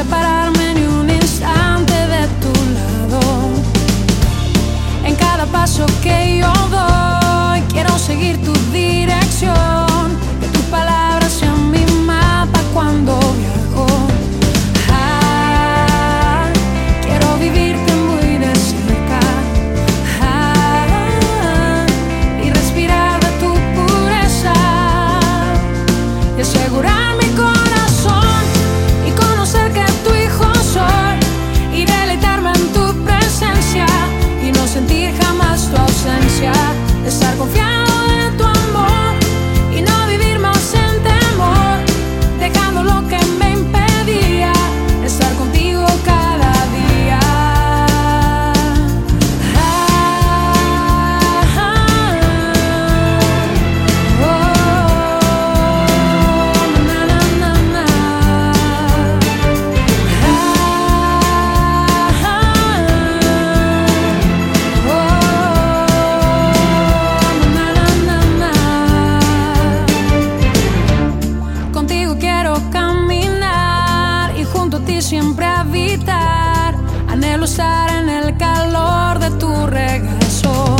separarme siempre habitar. Anhelo estar en el calor de tu regreso.